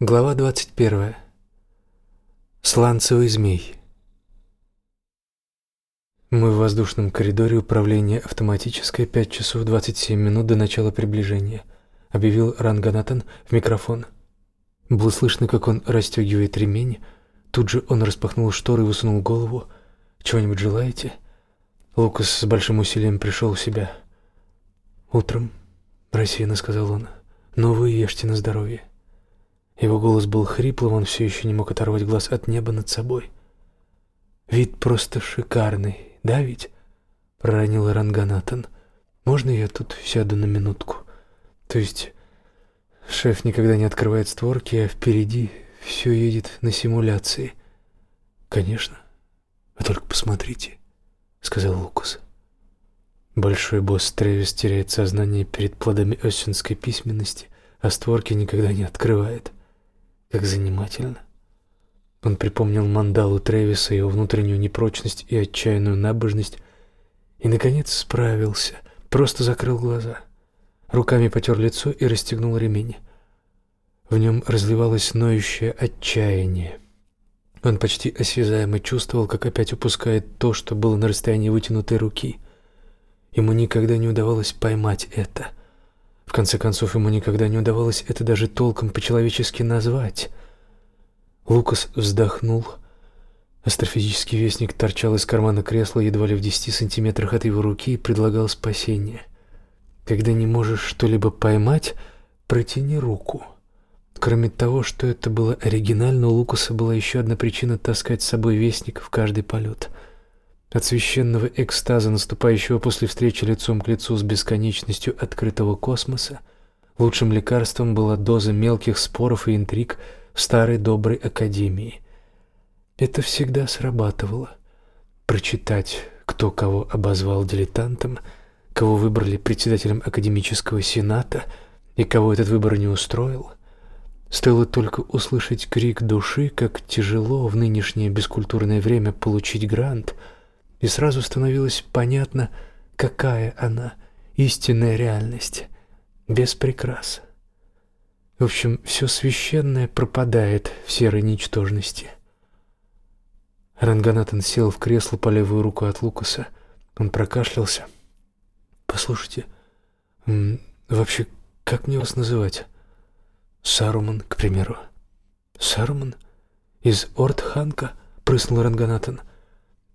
Глава 21. Сланцевый змей. Мы в воздушном коридоре управления автоматическое 5 часов 27 минут до начала приближения, объявил Ранганатан в микрофон. Было слышно, как он расстегивает ремень. Тут же он распахнул шторы и высунул голову. «Чего-нибудь желаете?» Лукас с большим усилием пришел в себя. «Утром», — рассеянно сказал он, — «но вы ешьте на здоровье». Его голос был хриплым, он все еще не мог оторвать глаз от неба над собой. «Вид просто шикарный, да ведь?» — проронил Ранганатан. «Можно я тут сяду на минутку? То есть шеф никогда не открывает створки, а впереди все едет на симуляции». «Конечно. Вы только посмотрите», — сказал Лукас. Большой босс Тревис теряет сознание перед плодами осенской письменности, а створки никогда не открывает. Как занимательно. Он припомнил мандалу Тревиса, его внутреннюю непрочность и отчаянную набожность, и, наконец, справился, просто закрыл глаза. Руками потер лицо и расстегнул ремень. В нем разливалось ноющее отчаяние. Он почти осязаемо чувствовал, как опять упускает то, что было на расстоянии вытянутой руки. Ему никогда не удавалось поймать это — в конце концов, ему никогда не удавалось это даже толком по-человечески назвать. Лукас вздохнул. Астрофизический вестник торчал из кармана кресла едва ли в десяти сантиметрах от его руки и предлагал спасение. Когда не можешь что-либо поймать, протяни руку. Кроме того, что это было оригинально, у Лукаса была еще одна причина таскать с собой вестник в каждый полет — от священного экстаза, наступающего после встречи лицом к лицу с бесконечностью открытого космоса, лучшим лекарством была доза мелких споров и интриг в старой доброй академии. Это всегда срабатывало. Прочитать, кто кого обозвал дилетантом, кого выбрали председателем академического сената и кого этот выбор не устроил. Стоило только услышать крик души, как тяжело в нынешнее бескультурное время получить грант — и сразу становилось понятно, какая она, истинная реальность, без прикрас. В общем, все священное пропадает в серой ничтожности. Ранганатан сел в кресло по левую руку от Лукаса. Он прокашлялся. «Послушайте, вообще, как мне вас называть?» «Саруман, к примеру». «Саруман? Из Ортханка?» — прыснул Ранганатан.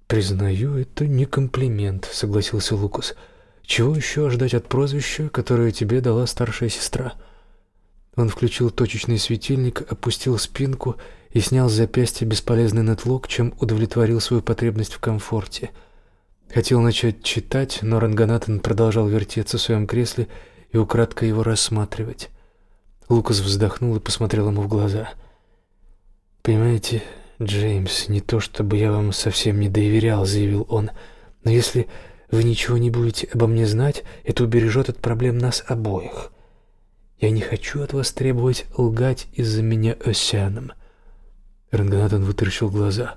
«Признаю, это не комплимент», — согласился Лукас. «Чего еще ждать от прозвища, которое тебе дала старшая сестра?» Он включил точечный светильник, опустил спинку и снял с запястья бесполезный нетлок, чем удовлетворил свою потребность в комфорте. Хотел начать читать, но Ранганатан продолжал вертеться в своем кресле и украдко его рассматривать. Лукас вздохнул и посмотрел ему в глаза. «Понимаете, «Джеймс, не то чтобы я вам совсем не доверял», — заявил он, — «но если вы ничего не будете обо мне знать, это убережет от проблем нас обоих. Я не хочу от вас требовать лгать из-за меня Осианом». Ранганатан вытаращил глаза.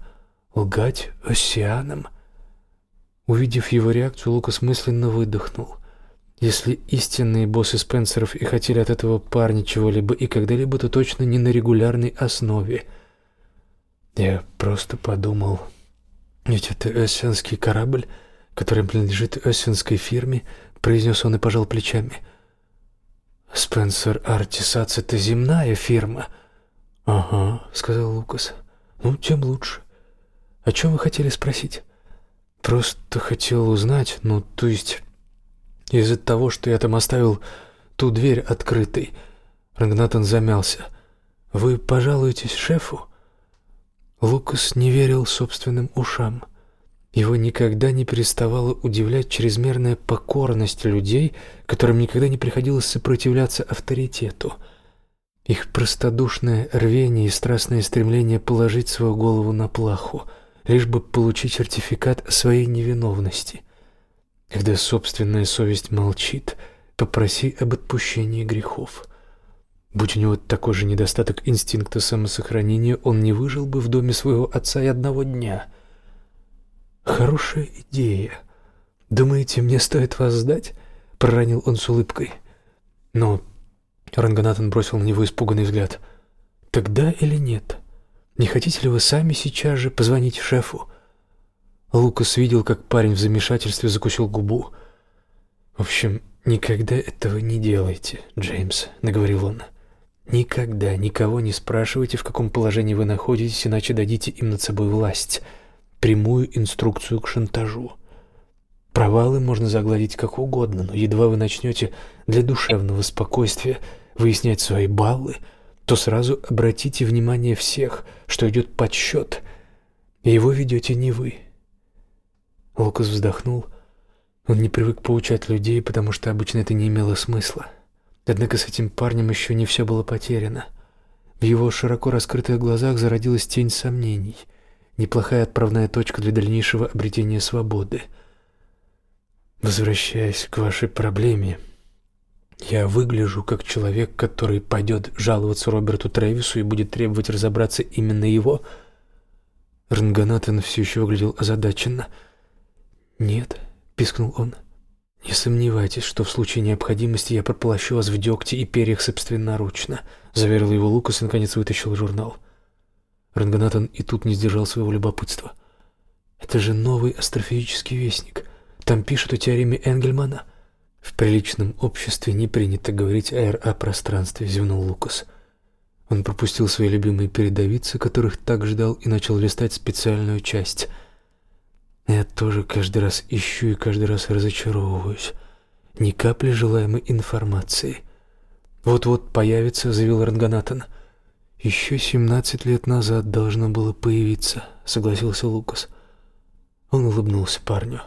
«Лгать Осианом?» Увидев его реакцию, Лукас мысленно выдохнул. Если истинные боссы Спенсеров и хотели от этого парня чего-либо и когда-либо, то точно не на регулярной основе — я просто подумал, ведь это эссенский корабль, который принадлежит эссенской фирме, произнес он и пожал плечами. Спенсер Артисац — это земная фирма. Ага, сказал Лукас. Ну, тем лучше. О чем вы хотели спросить? Просто хотел узнать, ну, то есть из-за того, что я там оставил ту дверь открытой. Рагнатон замялся. Вы пожалуетесь шефу? Лукас не верил собственным ушам. Его никогда не переставала удивлять чрезмерная покорность людей, которым никогда не приходилось сопротивляться авторитету. Их простодушное рвение и страстное стремление положить свою голову на плаху, лишь бы получить сертификат своей невиновности. Когда собственная совесть молчит, попроси об отпущении грехов. Будь у него такой же недостаток инстинкта самосохранения, он не выжил бы в доме своего отца и одного дня. Хорошая идея. Думаете, мне стоит вас сдать? проронил он с улыбкой. Но Ранганатан бросил на него испуганный взгляд. Тогда или нет? Не хотите ли вы сами сейчас же позвонить шефу? Лукас видел, как парень в замешательстве закусил губу. В общем, никогда этого не делайте, Джеймс, наговорил он. Никогда никого не спрашивайте, в каком положении вы находитесь, иначе дадите им над собой власть, прямую инструкцию к шантажу. Провалы можно загладить как угодно, но едва вы начнете для душевного спокойствия выяснять свои баллы, то сразу обратите внимание всех, что идет подсчет, и его ведете не вы. Лукас вздохнул. Он не привык поучать людей, потому что обычно это не имело смысла. Однако с этим парнем еще не все было потеряно. В его широко раскрытых глазах зародилась тень сомнений. Неплохая отправная точка для дальнейшего обретения свободы. Возвращаясь к вашей проблеме, я выгляжу как человек, который пойдет жаловаться Роберту Трэвису и будет требовать разобраться именно его. Ранганатан все еще выглядел озадаченно. «Нет», — пискнул он, — «не сомневайтесь, что в случае необходимости я прополощу вас в дегте и перьях собственноручно», — заверил его Лукас и наконец вытащил журнал. Ранганатан и тут не сдержал своего любопытства. «Это же новый астрофизический вестник. Там пишут о теореме Энгельмана». «В приличном обществе не принято говорить о РА-пространстве», — зевнул Лукас. Он пропустил свои любимые передовицы, которых так ждал, и начал листать специальную часть — я тоже каждый раз ищу и каждый раз разочаровываюсь. Ни капли желаемой информации. Вот-вот появится, заявил Ранганатан. Еще семнадцать лет назад должно было появиться, согласился Лукас. Он улыбнулся парню.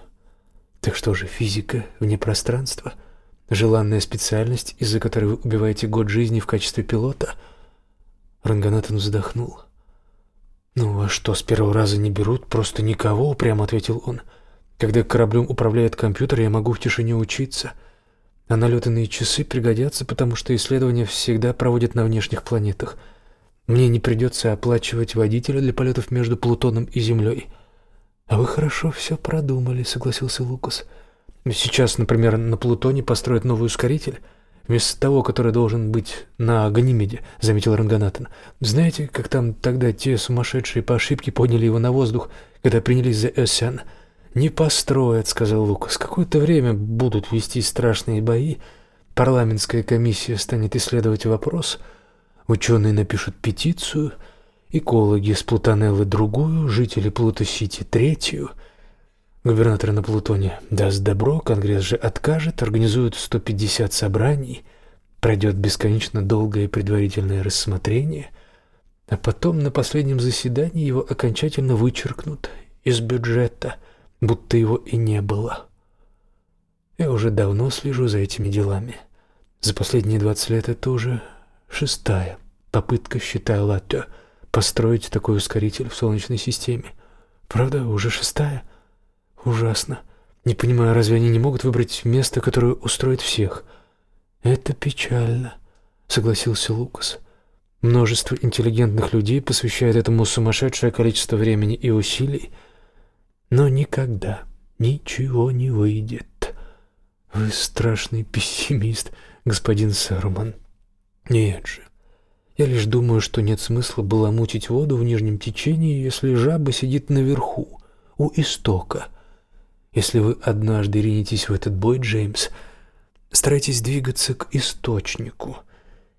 Так что же, физика вне пространства? Желанная специальность, из-за которой вы убиваете год жизни в качестве пилота? Ранганатан вздохнул. «Ну а что, с первого раза не берут? Просто никого?» — прямо ответил он. «Когда кораблем управляет компьютер, я могу в тишине учиться. А налетанные часы пригодятся, потому что исследования всегда проводят на внешних планетах. Мне не придется оплачивать водителя для полетов между Плутоном и Землей». «А вы хорошо все продумали», — согласился Лукас. «Сейчас, например, на Плутоне построят новый ускоритель» вместо того, который должен быть на Ганимеде», — заметил Ранганатан. «Знаете, как там тогда те сумасшедшие по ошибке подняли его на воздух, когда принялись за Эссен?» «Не построят», — сказал Лукас. «Какое-то время будут вести страшные бои. Парламентская комиссия станет исследовать вопрос. Ученые напишут петицию, экологи с Плутонеллы другую, жители Плуто-Сити третью». Губернатор на Плутоне даст добро, Конгресс же откажет, организует 150 собраний, пройдет бесконечно долгое предварительное рассмотрение, а потом на последнем заседании его окончательно вычеркнут из бюджета, будто его и не было. Я уже давно слежу за этими делами. За последние 20 лет это уже шестая попытка, считая Латте, построить такой ускоритель в Солнечной системе. Правда, уже шестая — Ужасно. Не понимаю, разве они не могут выбрать место, которое устроит всех? Это печально, согласился Лукас. Множество интеллигентных людей посвящает этому сумасшедшее количество времени и усилий, но никогда ничего не выйдет. Вы страшный пессимист, господин Саруман. Нет же. Я лишь думаю, что нет смысла баламутить воду в нижнем течении, если жаба сидит наверху, у истока. Если вы однажды ринетесь в этот бой, Джеймс, старайтесь двигаться к источнику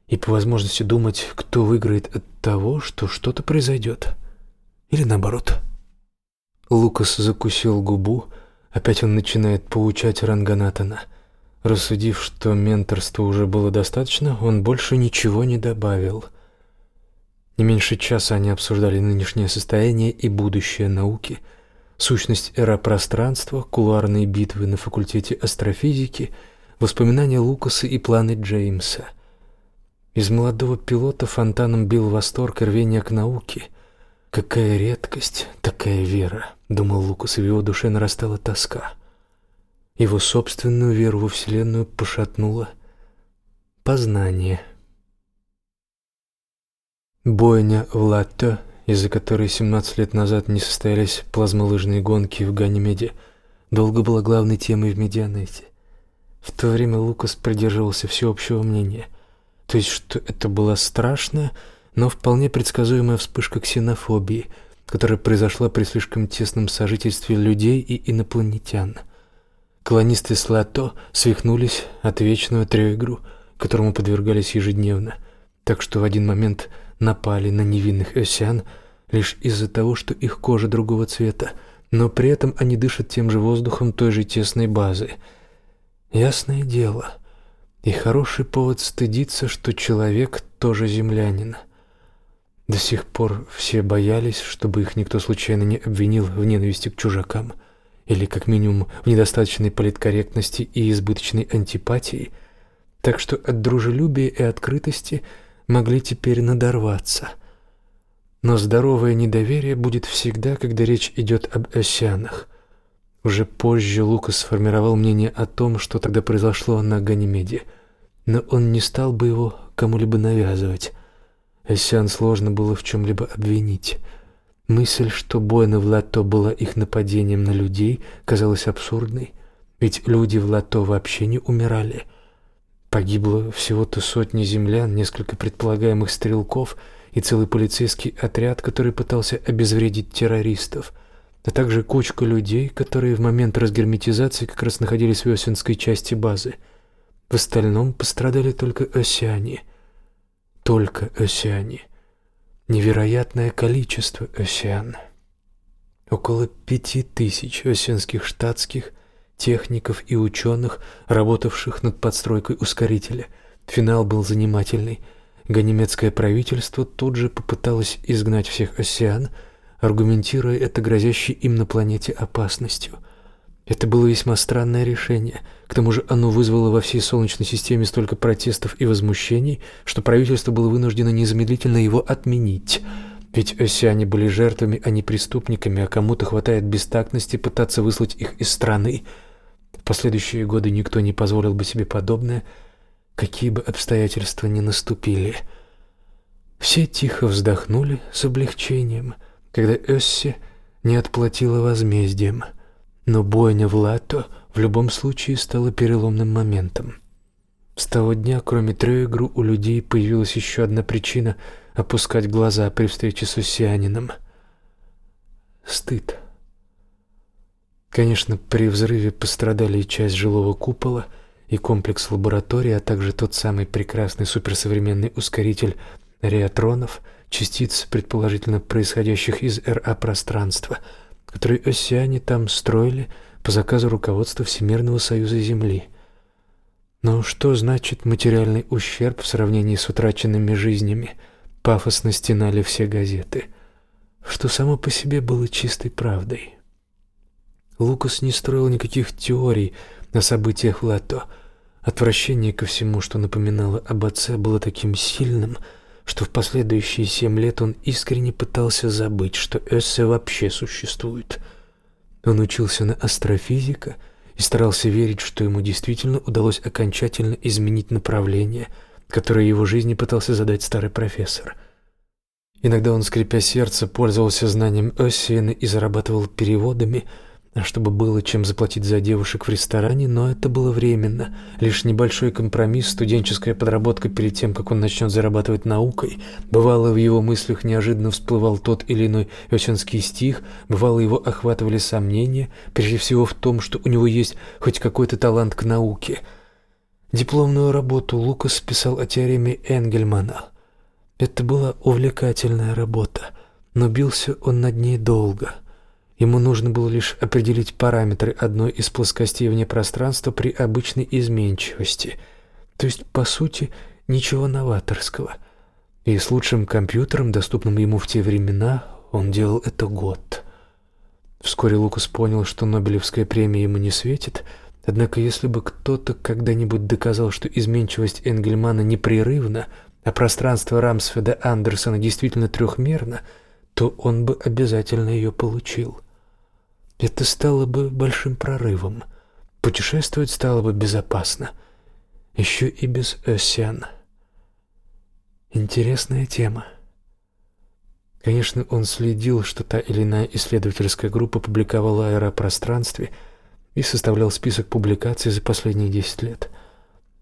и по возможности думать, кто выиграет от того, что что-то произойдет. Или наоборот. Лукас закусил губу. Опять он начинает поучать Ранганатана. Рассудив, что менторства уже было достаточно, он больше ничего не добавил. Не меньше часа они обсуждали нынешнее состояние и будущее науки – сущность эропространства, кулуарные битвы на факультете астрофизики, воспоминания Лукаса и планы Джеймса. Из молодого пилота фонтаном бил восторг и рвение к науке. Какая редкость, такая вера, думал Лукас, и в его душе нарастала тоска. Его собственную веру во Вселенную пошатнуло познание. Бойня в Латте из-за которой 17 лет назад не состоялись плазмолыжные гонки в Ганимеде, долго была главной темой в медианете. В то время Лукас придерживался всеобщего мнения, то есть что это была страшная, но вполне предсказуемая вспышка ксенофобии, которая произошла при слишком тесном сожительстве людей и инопланетян. Колонисты с Лато свихнулись от вечного треигру, которому подвергались ежедневно, так что в один момент напали на невинных эсян лишь из-за того, что их кожа другого цвета, но при этом они дышат тем же воздухом той же тесной базы. Ясное дело, и хороший повод стыдиться, что человек тоже землянин. До сих пор все боялись, чтобы их никто случайно не обвинил в ненависти к чужакам или как минимум в недостаточной политкорректности и избыточной антипатии, так что от дружелюбия и открытости могли теперь надорваться. Но здоровое недоверие будет всегда, когда речь идет об осянах. Уже позже Лукас сформировал мнение о том, что тогда произошло на Ганимеде, но он не стал бы его кому-либо навязывать. Эссиан сложно было в чем-либо обвинить. Мысль, что бойня в Лато была их нападением на людей, казалась абсурдной, ведь люди в Лато вообще не умирали. Погибло всего-то сотни землян, несколько предполагаемых стрелков и целый полицейский отряд, который пытался обезвредить террористов, а также кучка людей, которые в момент разгерметизации как раз находились в Осинской части базы. В остальном пострадали только осяне — только осяне. Невероятное количество осян. Около пяти тысяч осенских штатских, техников и ученых, работавших над подстройкой ускорителя. Финал был занимательный. Ганимедское правительство тут же попыталось изгнать всех осян, аргументируя это грозящей им на планете опасностью – это было весьма странное решение. К тому же оно вызвало во всей Солнечной системе столько протестов и возмущений, что правительство было вынуждено незамедлительно его отменить. Ведь осяне были жертвами, а не преступниками, а кому-то хватает бестактности пытаться выслать их из страны. Последующие годы никто не позволил бы себе подобное, какие бы обстоятельства ни наступили. Все тихо вздохнули с облегчением, когда Эсси не отплатила возмездием — но бойня в Лато в любом случае стала переломным моментом. С того дня, кроме Трёегру, у людей появилась еще одна причина опускать глаза при встрече с Усианином. Стыд. Конечно, при взрыве пострадали и часть жилого купола, и комплекс лаборатории, а также тот самый прекрасный суперсовременный ускоритель реатронов, частиц, предположительно происходящих из РА-пространства — который осяне там строили по заказу руководства Всемирного союза Земли. Но что значит материальный ущерб в сравнении с утраченными жизнями? Пафосно стенали все газеты, что само по себе было чистой правдой. Лукас не строил никаких теорий на событиях Лато. Отвращение ко всему, что напоминало об отце, было таким сильным, что в последующие семь лет он искренне пытался забыть, что Эссе вообще существует. Он учился на астрофизика и старался верить, что ему действительно удалось окончательно изменить направление, которое его жизни пытался задать старый профессор. Иногда он, скрипя сердце, пользовался знанием Оссиена и зарабатывал переводами – чтобы было чем заплатить за девушек в ресторане, но это было временно. Лишь небольшой компромисс, студенческая подработка перед тем, как он начнет зарабатывать наукой. Бывало, в его мыслях неожиданно всплывал тот или иной осенский стих, бывало, его охватывали сомнения, прежде всего в том, что у него есть хоть какой-то талант к науке. Дипломную работу Лукас писал о теореме Энгельмана. Это была увлекательная работа, но бился он над ней долго — Ему нужно было лишь определить параметры одной из плоскостей вне пространства при обычной изменчивости. То есть, по сути, ничего новаторского. И с лучшим компьютером, доступным ему в те времена, он делал это год. Вскоре Лукас понял, что Нобелевская премия ему не светит, однако если бы кто-то когда-нибудь доказал, что изменчивость Энгельмана непрерывна, а пространство Рамсфеда Андерсона действительно трехмерно, то он бы обязательно ее получил. Это стало бы большим прорывом. Путешествовать стало бы безопасно. Еще и без Осяна. Интересная тема. Конечно, он следил, что та или иная исследовательская группа публиковала о аэропространстве и составлял список публикаций за последние 10 лет.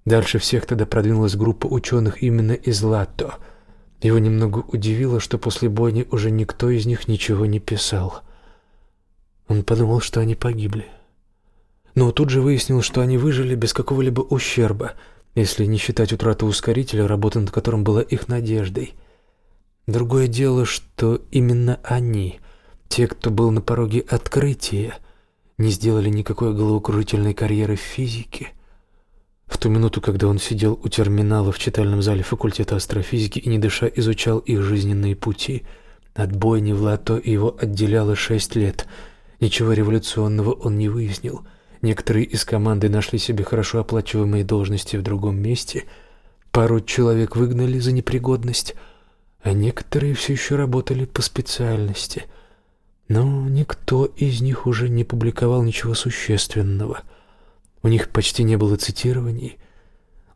Дальше всех тогда продвинулась группа ученых именно из Латто. Его немного удивило, что после бойни уже никто из них ничего не писал. Он подумал, что они погибли. Но тут же выяснил, что они выжили без какого-либо ущерба, если не считать утрату ускорителя, работа над которым была их надеждой. Другое дело, что именно они, те, кто был на пороге открытия, не сделали никакой головокружительной карьеры в физике. В ту минуту, когда он сидел у терминала в читальном зале факультета астрофизики и не дыша изучал их жизненные пути, от бойни в лото его отделяло шесть лет. Ничего революционного он не выяснил. Некоторые из команды нашли себе хорошо оплачиваемые должности в другом месте, пару человек выгнали за непригодность — а некоторые все еще работали по специальности. Но никто из них уже не публиковал ничего существенного. У них почти не было цитирований.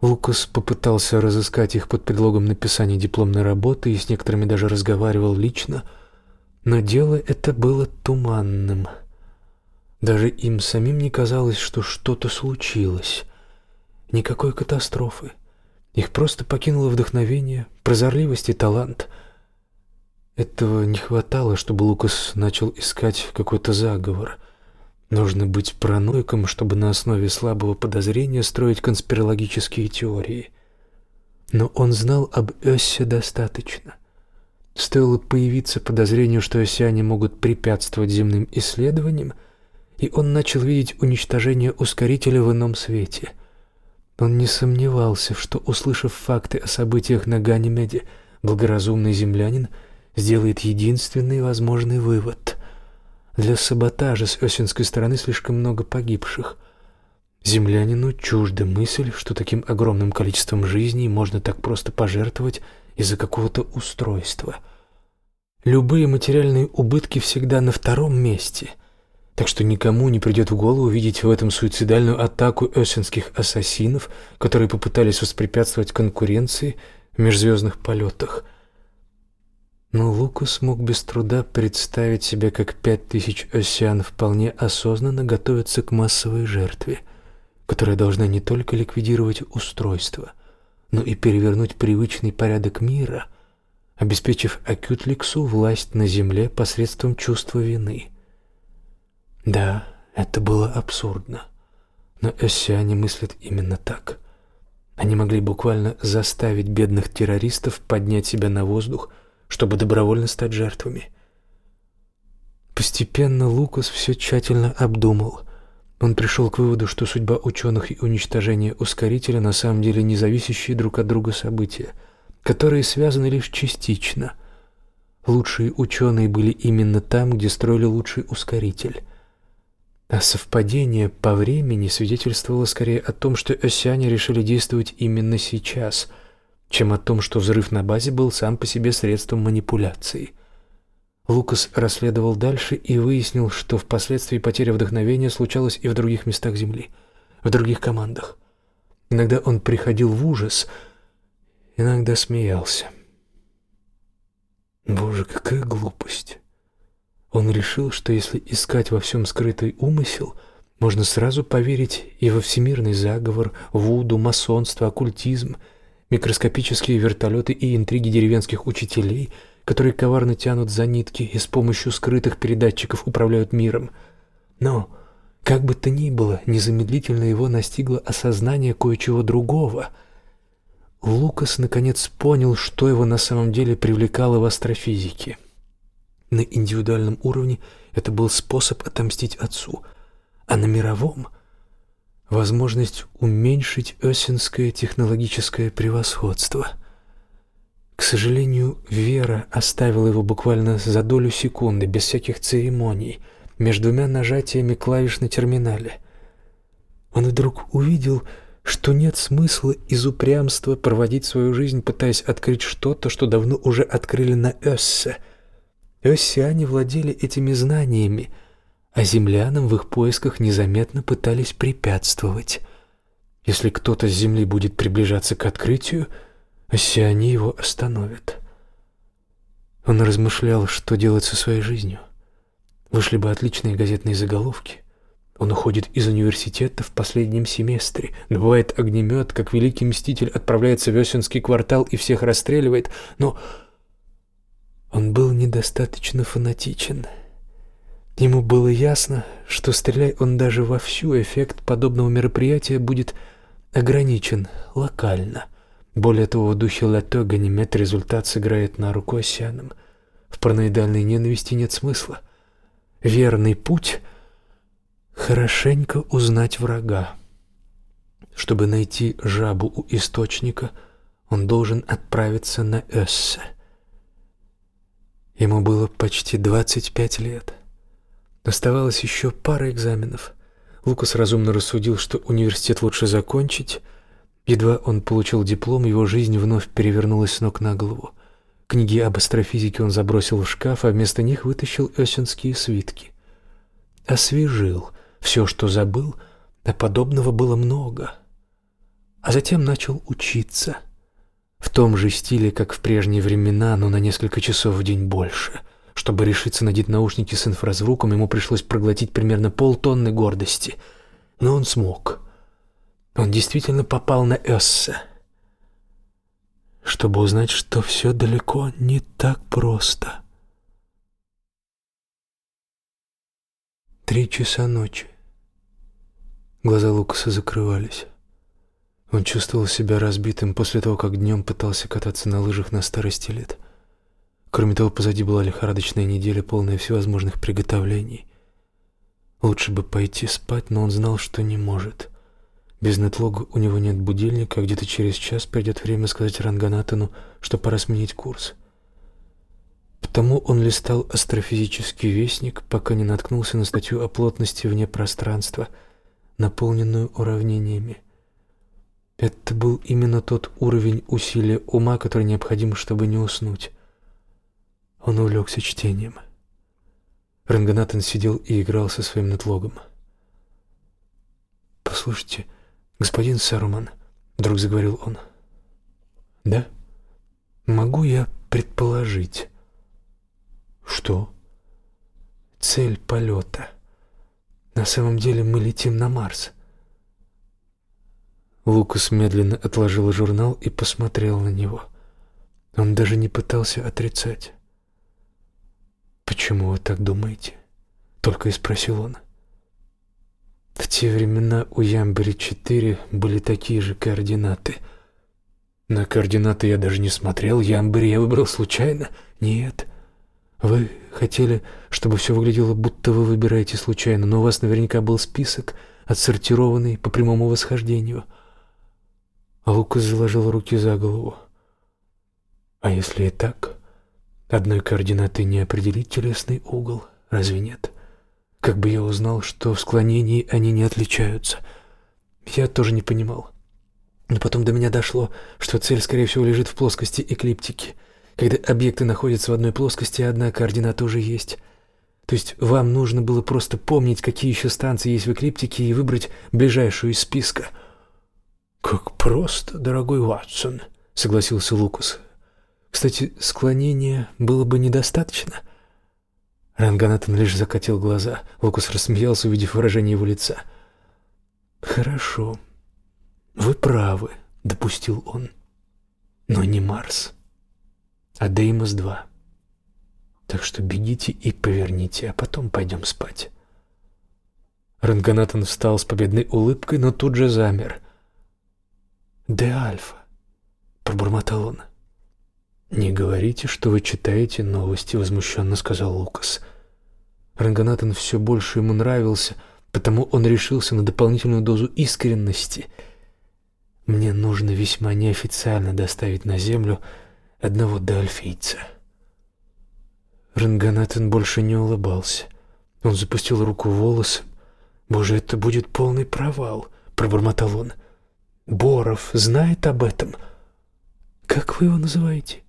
Лукас попытался разыскать их под предлогом написания дипломной работы и с некоторыми даже разговаривал лично, но дело это было туманным. Даже им самим не казалось, что что-то случилось. Никакой катастрофы. Их просто покинуло вдохновение, прозорливость и талант. Этого не хватало, чтобы Лукас начал искать какой-то заговор. Нужно быть параноиком, чтобы на основе слабого подозрения строить конспирологические теории. Но он знал об Эссе достаточно. Стоило появиться подозрению, что осяне могут препятствовать земным исследованиям, и он начал видеть уничтожение ускорителя в ином свете — он не сомневался, что, услышав факты о событиях на Ганимеде, благоразумный землянин сделает единственный возможный вывод. Для саботажа с осинской стороны слишком много погибших. Землянину чужда мысль, что таким огромным количеством жизней можно так просто пожертвовать из-за какого-то устройства. Любые материальные убытки всегда на втором месте — так что никому не придет в голову видеть в этом суицидальную атаку эссенских ассасинов, которые попытались воспрепятствовать конкуренции в межзвездных полетах. Но Лукас мог без труда представить себе, как пять тысяч оссиан вполне осознанно готовятся к массовой жертве, которая должна не только ликвидировать устройство, но и перевернуть привычный порядок мира, обеспечив Акютликсу власть на Земле посредством чувства вины – да, это было абсурдно. Но эссиане мыслят именно так. Они могли буквально заставить бедных террористов поднять себя на воздух, чтобы добровольно стать жертвами. Постепенно Лукас все тщательно обдумал. Он пришел к выводу, что судьба ученых и уничтожение ускорителя на самом деле не зависящие друг от друга события, которые связаны лишь частично. Лучшие ученые были именно там, где строили лучший ускоритель. А совпадение по времени свидетельствовало скорее о том, что осяне решили действовать именно сейчас, чем о том, что взрыв на базе был сам по себе средством манипуляции. Лукас расследовал дальше и выяснил, что впоследствии потеря вдохновения случалась и в других местах Земли, в других командах. Иногда он приходил в ужас, иногда смеялся. Боже, какая глупость! Он решил, что если искать во всем скрытый умысел, можно сразу поверить и во всемирный заговор, вуду, масонство, оккультизм, микроскопические вертолеты и интриги деревенских учителей, которые коварно тянут за нитки и с помощью скрытых передатчиков управляют миром. Но, как бы то ни было, незамедлительно его настигло осознание кое-чего другого. Лукас наконец понял, что его на самом деле привлекало в астрофизике — на индивидуальном уровне это был способ отомстить отцу, а на мировом — возможность уменьшить осинское технологическое превосходство. К сожалению, Вера оставила его буквально за долю секунды, без всяких церемоний, между двумя нажатиями клавиш на терминале. Он вдруг увидел, что нет смысла из упрямства проводить свою жизнь, пытаясь открыть что-то, что давно уже открыли на Эссе — Оссиане владели этими знаниями, а землянам в их поисках незаметно пытались препятствовать. Если кто-то с земли будет приближаться к открытию, оссиане его остановят. Он размышлял, что делать со своей жизнью. Вышли бы отличные газетные заголовки. Он уходит из университета в последнем семестре, добывает огнемет, как великий мститель отправляется в Весенский квартал и всех расстреливает, но он был недостаточно фанатичен. Ему было ясно, что стреляй он даже вовсю, эффект подобного мероприятия будет ограничен локально. Более того, в духе Лато Ганимед результат сыграет на руку осянам. В параноидальной ненависти нет смысла. Верный путь — хорошенько узнать врага. Чтобы найти жабу у источника, он должен отправиться на Эссе. Ему было почти 25 лет. Оставалось еще пара экзаменов. Лукас разумно рассудил, что университет лучше закончить. Едва он получил диплом, его жизнь вновь перевернулась с ног на голову. Книги об астрофизике он забросил в шкаф, а вместо них вытащил эссенские свитки. Освежил все, что забыл, а подобного было много. А затем начал учиться. В том же стиле, как в прежние времена, но на несколько часов в день больше. Чтобы решиться надеть наушники с инфразвуком, ему пришлось проглотить примерно полтонны гордости. Но он смог. Он действительно попал на Эссе чтобы узнать, что все далеко не так просто. Три часа ночи. Глаза Лукаса закрывались. Он чувствовал себя разбитым после того, как днем пытался кататься на лыжах на старости лет. Кроме того, позади была лихорадочная неделя, полная всевозможных приготовлений. Лучше бы пойти спать, но он знал, что не может. Без нетлога у него нет будильника, а где-то через час придет время сказать Ранганатану, что пора сменить курс. Потому он листал астрофизический вестник, пока не наткнулся на статью о плотности вне пространства, наполненную уравнениями. Это был именно тот уровень усилия ума, который необходим, чтобы не уснуть. Он увлекся чтением. Ранганатан сидел и играл со своим нетлогом. «Послушайте», «Господин Саруман», — вдруг заговорил он. «Да? Могу я предположить?» «Что?» «Цель полета. На самом деле мы летим на Марс». Лукас медленно отложил журнал и посмотрел на него. Он даже не пытался отрицать. «Почему вы так думаете?» — только и спросил он. В те времена у Ямбери-4 были такие же координаты. На координаты я даже не смотрел, Ямбери я выбрал случайно. Нет. Вы хотели, чтобы все выглядело, будто вы выбираете случайно, но у вас наверняка был список, отсортированный по прямому восхождению. А Лукас заложил руки за голову. А если и так, одной координатой не определить телесный угол, разве нет? — как бы я узнал, что в склонении они не отличаются? Я тоже не понимал. Но потом до меня дошло, что цель, скорее всего, лежит в плоскости эклиптики. Когда объекты находятся в одной плоскости, одна координата уже есть. То есть вам нужно было просто помнить, какие еще станции есть в эклиптике, и выбрать ближайшую из списка. «Как просто, дорогой Ватсон», — согласился Лукас. «Кстати, склонения было бы недостаточно. Ранганатан лишь закатил глаза. Лукус рассмеялся, увидев выражение его лица. «Хорошо. Вы правы», — допустил он. «Но не Марс, а Деймос-2. Так что бегите и поверните, а потом пойдем спать». Ранганатан встал с победной улыбкой, но тут же замер. «Де Альфа», — пробормотал он. «Не говорите, что вы читаете новости», — возмущенно сказал Лукас. Ранганатан все больше ему нравился, потому он решился на дополнительную дозу искренности. «Мне нужно весьма неофициально доставить на землю одного дальфийца». Ранганатан больше не улыбался. Он запустил руку в волосы. «Боже, это будет полный провал», — пробормотал он. «Боров знает об этом?» «Как вы его называете?»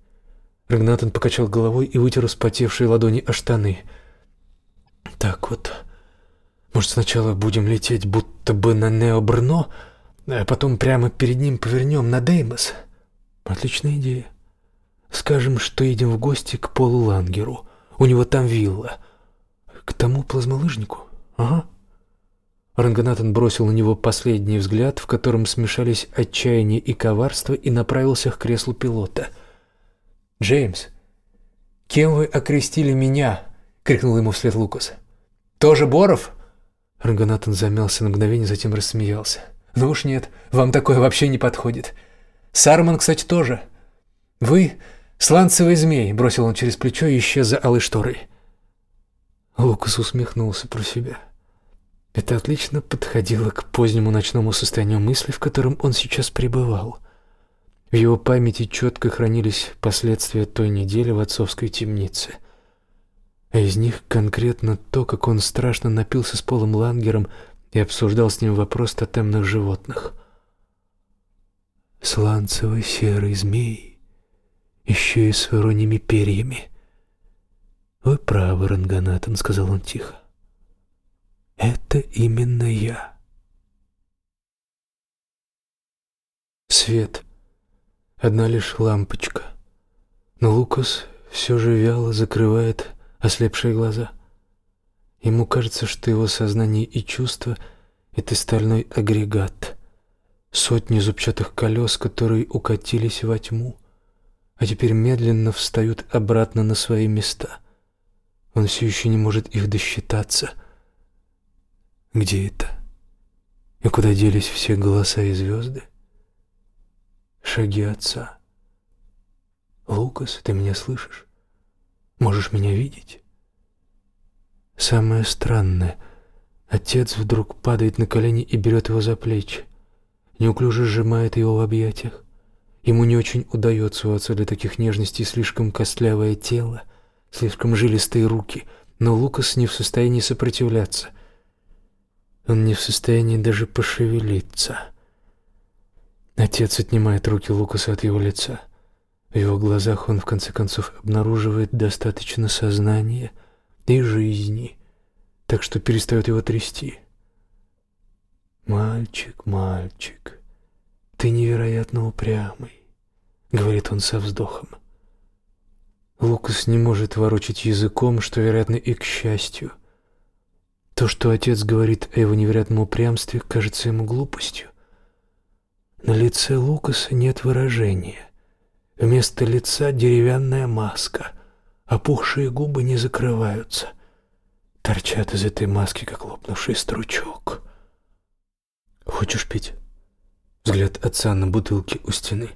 Рагнатон покачал головой и вытер вспотевшие ладони о штаны. «Так вот, может, сначала будем лететь будто бы на Необрно, а потом прямо перед ним повернем на Деймос?» «Отличная идея. Скажем, что едем в гости к Полу Лангеру. У него там вилла. К тому плазмолыжнику? Ага». Ранганатан бросил на него последний взгляд, в котором смешались отчаяние и коварство, и направился к креслу пилота. «Джеймс, кем вы окрестили меня?» — крикнул ему вслед Лукас. «Тоже Боров?» Ранганатан замялся на мгновение, затем рассмеялся. «Ну уж нет, вам такое вообще не подходит. Сарман, кстати, тоже. Вы сланцевый змей», — бросил он через плечо и исчез за алой шторой. Лукас усмехнулся про себя. Это отлично подходило к позднему ночному состоянию мысли, в котором он сейчас пребывал. В его памяти четко хранились последствия той недели в отцовской темнице. А из них конкретно то, как он страшно напился с Полом Лангером и обсуждал с ним вопрос тотемных животных. Сланцевый серый змей, еще и с вороньими перьями. «Вы правы, Ранганатан», — сказал он тихо. Это именно я. Свет. Одна лишь лампочка. Но Лукас все же вяло закрывает ослепшие глаза. Ему кажется, что его сознание и чувства — это стальной агрегат. Сотни зубчатых колес, которые укатились во тьму, а теперь медленно встают обратно на свои места. Он все еще не может их досчитаться — где это? И куда делись все голоса и звезды? Шаги отца. Лукас, ты меня слышишь? Можешь меня видеть? Самое странное, отец вдруг падает на колени и берет его за плечи, неуклюже сжимает его в объятиях. Ему не очень удается у отца для таких нежностей слишком костлявое тело, слишком жилистые руки, но Лукас не в состоянии сопротивляться. Он не в состоянии даже пошевелиться. Отец отнимает руки Лукаса от его лица. В его глазах он в конце концов обнаруживает достаточно сознания и жизни, так что перестает его трясти. «Мальчик, мальчик, ты невероятно упрямый», — говорит он со вздохом. Лукас не может ворочать языком, что, вероятно, и к счастью. То, что отец говорит о его невероятном упрямстве, кажется ему глупостью. На лице Лукаса нет выражения. Вместо лица деревянная маска. Опухшие губы не закрываются. Торчат из этой маски, как лопнувший стручок. «Хочешь пить?» Взгляд отца на бутылке у стены.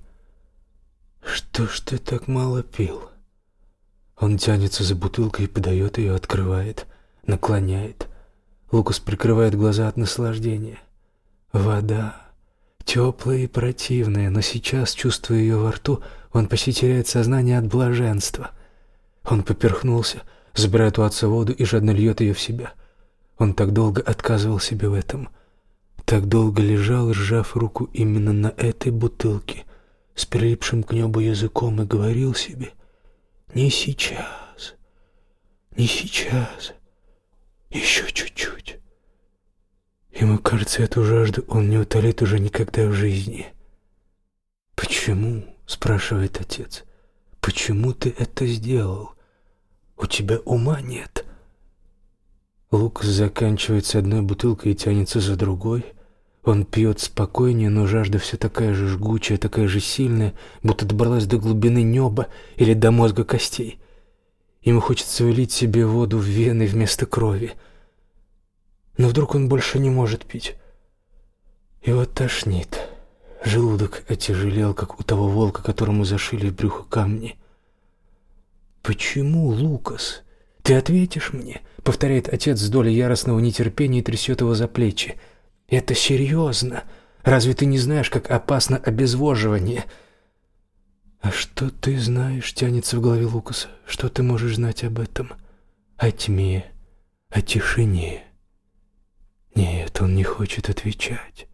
«Что ж ты так мало пил?» Он тянется за бутылкой подает ее, открывает, наклоняет. Лукас прикрывает глаза от наслаждения. Вода. Теплая и противная, но сейчас, чувствуя ее во рту, он почти теряет сознание от блаженства. Он поперхнулся, забирает у отца воду и жадно льет ее в себя. Он так долго отказывал себе в этом. Так долго лежал, сжав руку именно на этой бутылке, с прилипшим к небу языком, и говорил себе «Не сейчас, не сейчас». Еще чуть-чуть. Ему кажется, эту жажду он не утолит уже никогда в жизни. «Почему?» — спрашивает отец. «Почему ты это сделал? У тебя ума нет?» Лукас заканчивается одной бутылкой и тянется за другой. Он пьет спокойнее, но жажда все такая же жгучая, такая же сильная, будто добралась до глубины неба или до мозга костей. Ему хочется влить себе воду в вены вместо крови. Но вдруг он больше не может пить. Его тошнит. Желудок отяжелел, как у того волка, которому зашили в брюхо камни. «Почему, Лукас? Ты ответишь мне?» — повторяет отец с долей яростного нетерпения и трясет его за плечи. «Это серьезно. Разве ты не знаешь, как опасно обезвоживание?» «А что ты знаешь?» — тянется в голове Лукаса. «Что ты можешь знать об этом? О тьме, о тишине?» Нет, он не хочет отвечать.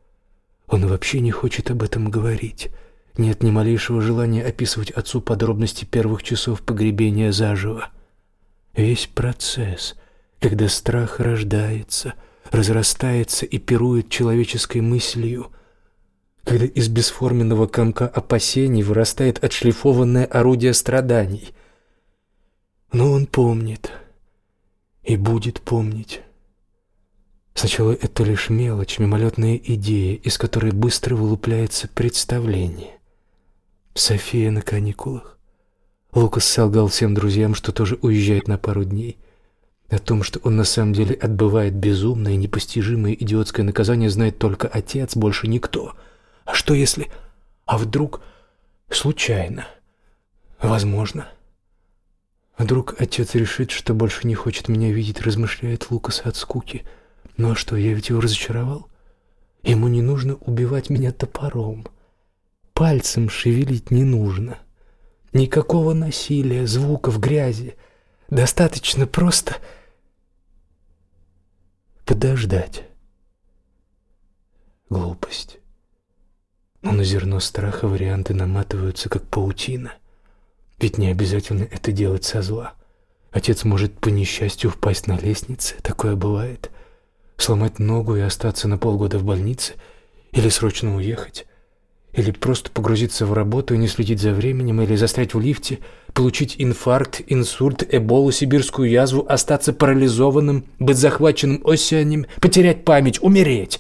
Он вообще не хочет об этом говорить. Нет ни малейшего желания описывать отцу подробности первых часов погребения заживо. Весь процесс, когда страх рождается, разрастается и пирует человеческой мыслью — когда из бесформенного комка опасений вырастает отшлифованное орудие страданий. Но он помнит и будет помнить. Сначала это лишь мелочь, мимолетная идея, из которой быстро вылупляется представление. София на каникулах. Лукас солгал всем друзьям, что тоже уезжает на пару дней. О том, что он на самом деле отбывает безумное, непостижимое идиотское наказание, знает только отец, больше никто. А что если... А вдруг... Случайно. Возможно. Вдруг отец решит, что больше не хочет меня видеть, размышляет Лукас от скуки. Ну а что, я ведь его разочаровал? Ему не нужно убивать меня топором. Пальцем шевелить не нужно. Никакого насилия, звуков, грязи. Достаточно просто подождать. Глупость. Но на зерно страха варианты наматываются, как паутина. Ведь не обязательно это делать со зла. Отец может по несчастью впасть на лестнице, такое бывает. Сломать ногу и остаться на полгода в больнице, или срочно уехать, или просто погрузиться в работу и не следить за временем, или застрять в лифте – получить инфаркт, инсульт, эболу, сибирскую язву, остаться парализованным, быть захваченным осенним, потерять память, умереть.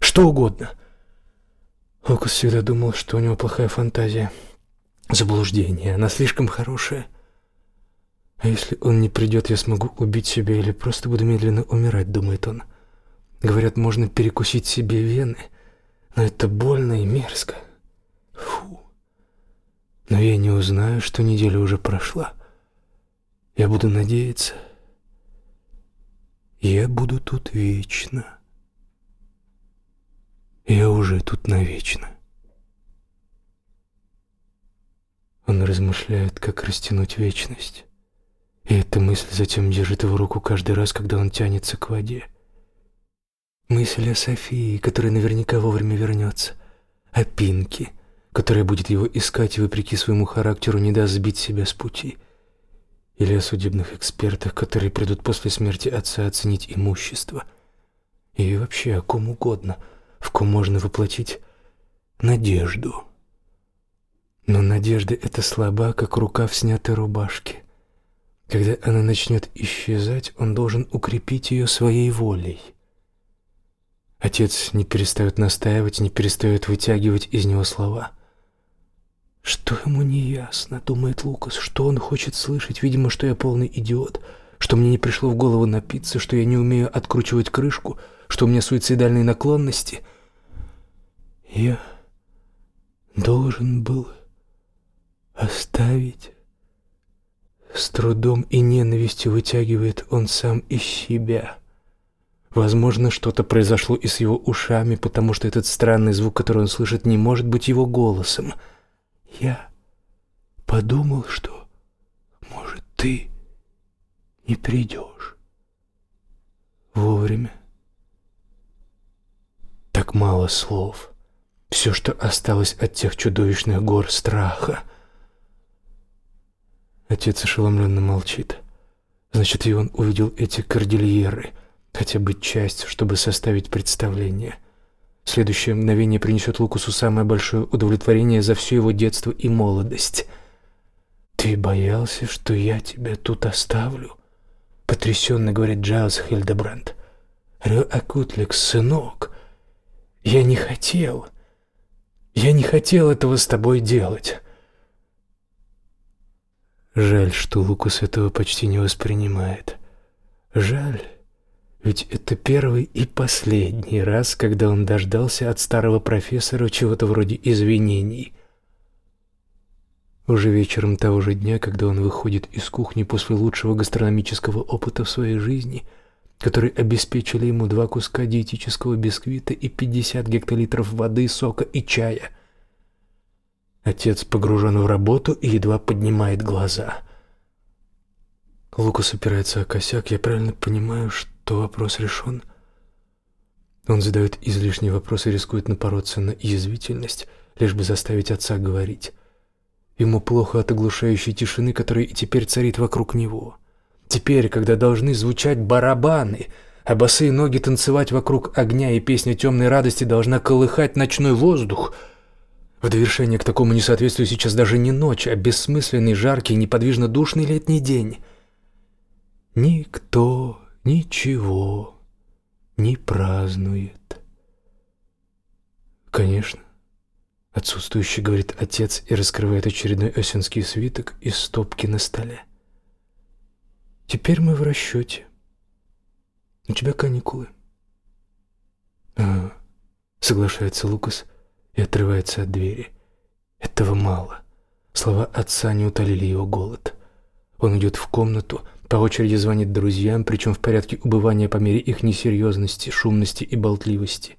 Что угодно. Лукас всегда думал, что у него плохая фантазия. Заблуждение. Она слишком хорошая. А если он не придет, я смогу убить себя или просто буду медленно умирать, думает он. Говорят, можно перекусить себе вены, но это больно и мерзко. Фу. Но я не узнаю, что неделя уже прошла. Я буду надеяться. Я буду тут вечно. Я уже тут навечно. Он размышляет, как растянуть вечность. И эта мысль затем держит его руку каждый раз, когда он тянется к воде. Мысль о Софии, которая наверняка вовремя вернется, о Пинке, которая будет его искать и, вопреки своему характеру, не даст сбить себя с пути. Или о судебных экспертах, которые придут после смерти отца оценить имущество. И вообще о ком угодно, в ком можно воплотить надежду. Но надежда — это слаба, как рука в снятой рубашке. Когда она начнет исчезать, он должен укрепить ее своей волей. Отец не перестает настаивать, не перестает вытягивать из него слова. Что ему не ясно, думает Лукас, что он хочет слышать, видимо, что я полный идиот, что мне не пришло в голову напиться, что я не умею откручивать крышку, что у меня суицидальные наклонности. Я должен был оставить. С трудом и ненавистью вытягивает он сам из себя. Возможно, что-то произошло и с его ушами, потому что этот странный звук, который он слышит, не может быть его голосом — я подумал, что, может, ты не придешь вовремя. Так мало слов. Все, что осталось от тех чудовищных гор страха. Отец ошеломленно молчит. Значит, и он увидел эти кордильеры, хотя бы часть, чтобы составить представление. Следующее мгновение принесет Лукусу самое большое удовлетворение за все его детство и молодость. «Ты боялся, что я тебя тут оставлю?» — потрясенно говорит Джайлз Хильдебранд. «Рё Акутлекс, сынок, я не хотел. Я не хотел этого с тобой делать». Жаль, что Лукус этого почти не воспринимает. Жаль, ведь это первый и последний раз, когда он дождался от старого профессора чего-то вроде извинений. Уже вечером того же дня, когда он выходит из кухни после лучшего гастрономического опыта в своей жизни, который обеспечили ему два куска диетического бисквита и 50 гектолитров воды, сока и чая. Отец погружен в работу и едва поднимает глаза. Лукас опирается о косяк. Я правильно понимаю, что то вопрос решен. Он задает излишние вопросы и рискует напороться на язвительность, лишь бы заставить отца говорить. Ему плохо от оглушающей тишины, которая и теперь царит вокруг него. Теперь, когда должны звучать барабаны, а босые ноги танцевать вокруг огня, и песня темной радости должна колыхать ночной воздух. В довершение к такому несоответствию сейчас даже не ночь, а бессмысленный, жаркий, неподвижно душный летний день. Никто Ничего не празднует. Конечно. Отсутствующий, говорит отец и раскрывает очередной осенский свиток из стопки на столе. Теперь мы в расчете. У тебя каникулы. А, соглашается Лукас и отрывается от двери. Этого мало. Слова отца не утолили его голод. Он идет в комнату, по очереди звонит друзьям, причем в порядке убывания по мере их несерьезности, шумности и болтливости.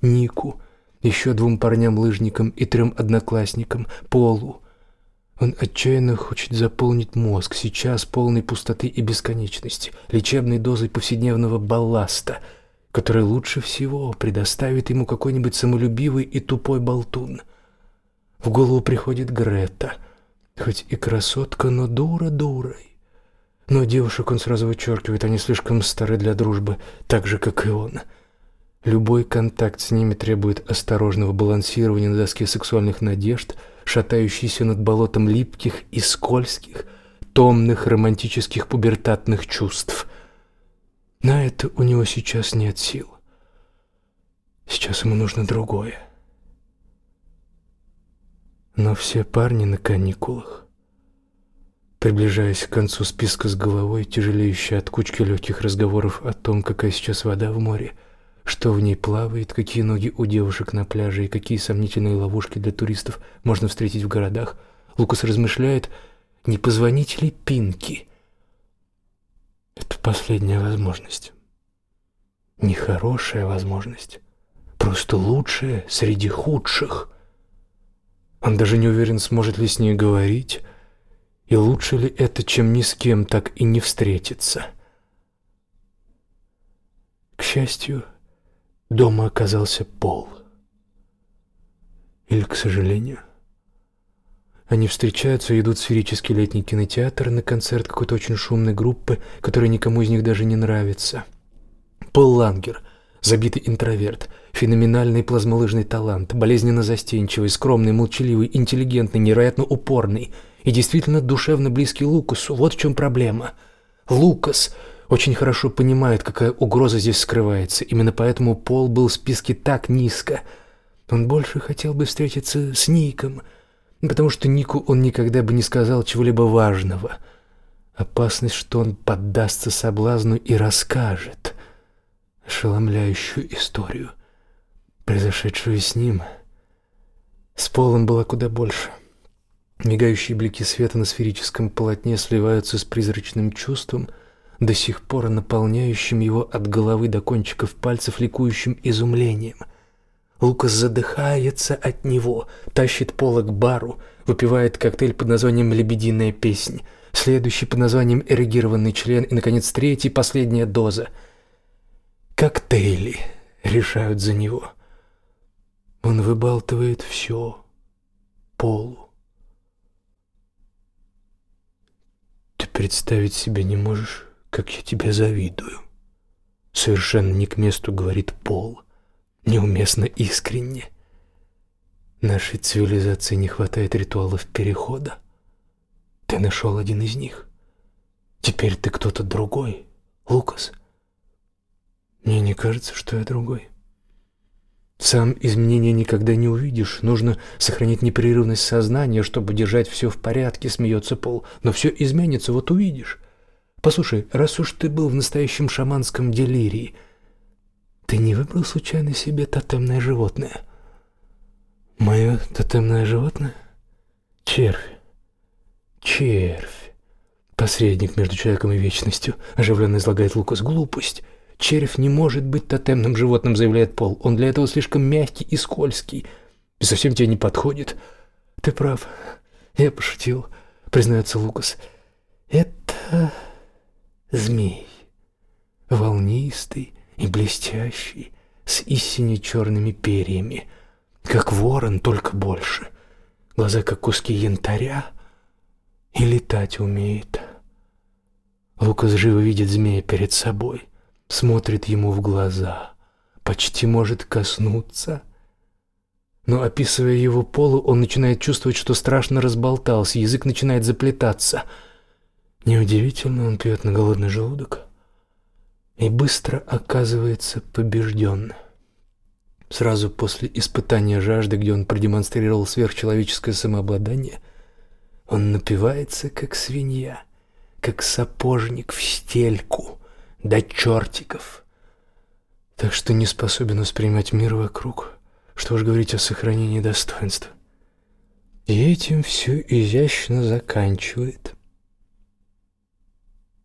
Нику, еще двум парням-лыжникам и трем одноклассникам, Полу. Он отчаянно хочет заполнить мозг, сейчас полной пустоты и бесконечности, лечебной дозой повседневного балласта, который лучше всего предоставит ему какой-нибудь самолюбивый и тупой болтун. В голову приходит Грета, хоть и красотка, но дура дурой. Но девушек он сразу вычеркивает, они слишком стары для дружбы, так же, как и он. — Любой контакт с ними требует осторожного балансирования на доске сексуальных надежд, шатающейся над болотом липких и скользких, томных романтических пубертатных чувств. На это у него сейчас нет сил. Сейчас ему нужно другое. Но все парни на каникулах. Приближаясь к концу списка с головой, тяжелеющей от кучки легких разговоров о том, какая сейчас вода в море, что в ней плавает, какие ноги у девушек на пляже и какие сомнительные ловушки для туристов можно встретить в городах. Лукас размышляет, не позвонить ли Пинки. Последняя возможность. Нехорошая возможность, просто лучшая среди худших. Он даже не уверен, сможет ли с ней говорить, и лучше ли это, чем ни с кем так и не встретиться. К счастью, Дома оказался Пол. Или, к сожалению. Они встречаются и идут в сферический летний кинотеатр на концерт какой-то очень шумной группы, которая никому из них даже не нравится. Пол Лангер, забитый интроверт, феноменальный плазмолыжный талант, болезненно застенчивый, скромный, молчаливый, интеллигентный, невероятно упорный и действительно душевно близкий Лукасу. Вот в чем проблема. Лукас очень хорошо понимает, какая угроза здесь скрывается. Именно поэтому Пол был в списке так низко. Он больше хотел бы встретиться с Ником, потому что Нику он никогда бы не сказал чего-либо важного. Опасность, что он поддастся соблазну и расскажет ошеломляющую историю, произошедшую с ним. С Полом было куда больше. Мигающие блики света на сферическом полотне сливаются с призрачным чувством — до сих пор наполняющим его от головы до кончиков пальцев ликующим изумлением. Лукас задыхается от него, тащит Пола к бару, выпивает коктейль под названием «Лебединая песнь», следующий под названием «Эрегированный член» и, наконец, третий, последняя доза. Коктейли решают за него. Он выбалтывает все Полу. Ты представить себе не можешь, как я тебе завидую. Совершенно не к месту говорит Пол, неуместно искренне. Нашей цивилизации не хватает ритуалов перехода. Ты нашел один из них. Теперь ты кто-то другой, Лукас. Мне не кажется, что я другой. Сам изменения никогда не увидишь. Нужно сохранить непрерывность сознания, чтобы держать все в порядке, смеется Пол. Но все изменится, вот увидишь. Послушай, раз уж ты был в настоящем шаманском делирии, ты не выбрал случайно себе тотемное животное? Мое тотемное животное? Червь. Червь. Посредник между человеком и вечностью, оживленно излагает Лукас. Глупость. Червь не может быть тотемным животным, заявляет Пол. Он для этого слишком мягкий и скользкий. И совсем тебе не подходит. Ты прав. Я пошутил, признается Лукас. Это змей, волнистый и блестящий, с истине черными перьями, как ворон, только больше, глаза как куски янтаря, и летать умеет. Лукас живо видит змея перед собой, смотрит ему в глаза, почти может коснуться. Но описывая его полу, он начинает чувствовать, что страшно разболтался, язык начинает заплетаться — Неудивительно, он пьет на голодный желудок. И быстро оказывается побежден. Сразу после испытания жажды, где он продемонстрировал сверхчеловеческое самообладание, он напивается, как свинья, как сапожник в стельку, до чертиков, так что не способен воспринимать мир вокруг, что уж говорить о сохранении достоинства. И этим все изящно заканчивает.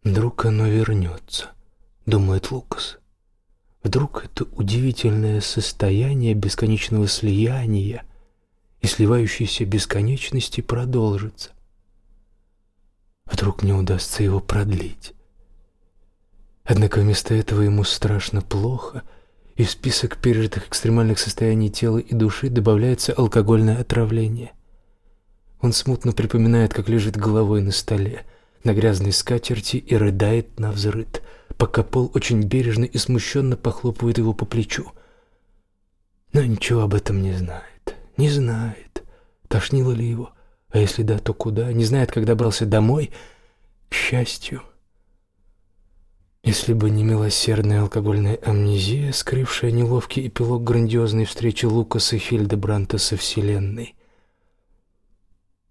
Вдруг оно вернется, думает Лукас. Вдруг это удивительное состояние бесконечного слияния и сливающейся бесконечности продолжится. Вдруг не удастся его продлить. Однако вместо этого ему страшно плохо, и в список пережитых экстремальных состояний тела и души добавляется алкогольное отравление. Он смутно припоминает, как лежит головой на столе, на грязной скатерти и рыдает на взрыд — пока Пол очень бережно и смущенно похлопывает его по плечу. Но ничего об этом не знает. Не знает, тошнило ли его, а если да, то куда, не знает, как добрался домой, к счастью. Если бы не милосердная алкогольная амнезия, скрывшая неловкий эпилог грандиозной встречи Лукаса Хильдебранта со Вселенной,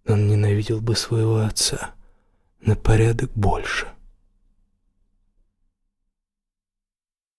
он ненавидел бы своего отца на порядок больше.